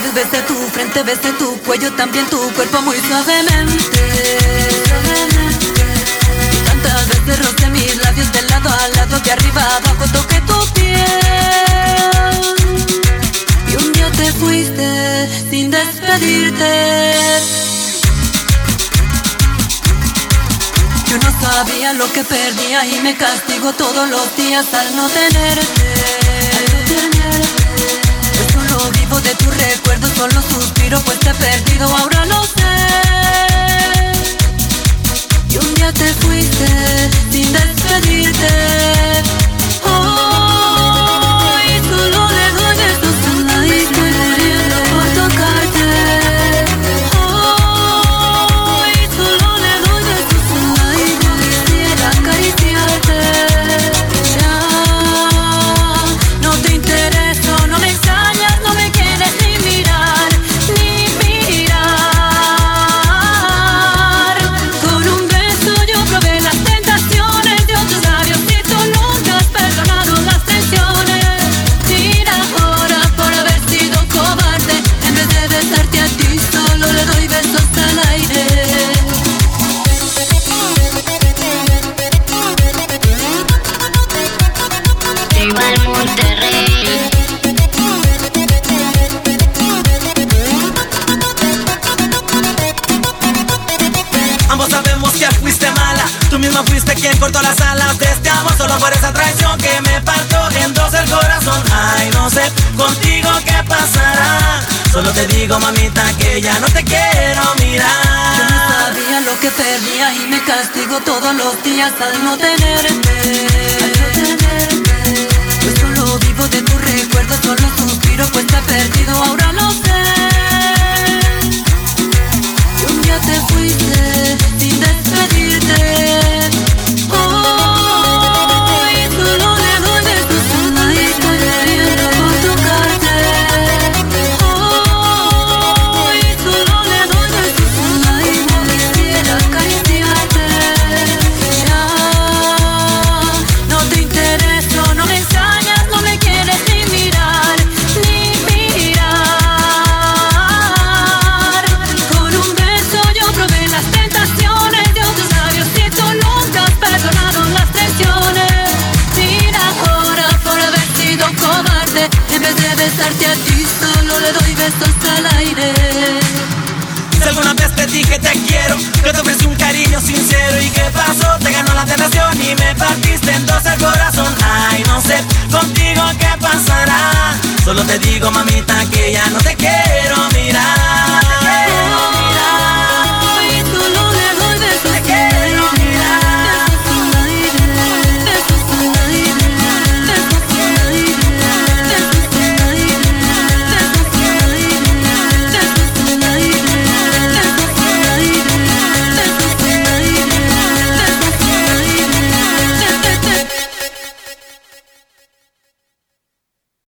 besé tu frente, besé tu cuello, también tu cuerpo muy suavemente. Y tantas veces rocé mis labios de lado a lado, de arriba a abajo toqué tu piel. Y un día te fuiste sin despedirte. Yo no sabía lo que perdía y me castigo todos los días al no tenerte. Te fuiste sin despedirte. Igual Monterrey. Ambos sabemos que fuiste mala. Tú misma fuiste quien cortó las alas de este amor. Solo por esa traición que me partió en dos el corazón. Ay, no sé contigo qué pasará. Solo te digo, mamita, que ya no te quiero Yo no mirar sabía lo que perdía y me castigo todos los días al no tenerte. Doy besos al aire. Si alguna vez te dije te quiero Yo te ofrecí un cariño sincero ¿Y qué pasó? Te ganó la tentación y me partiste en dos el corazón Ay, no sé contigo qué pasará Solo te digo, mamita, que ya no te quiero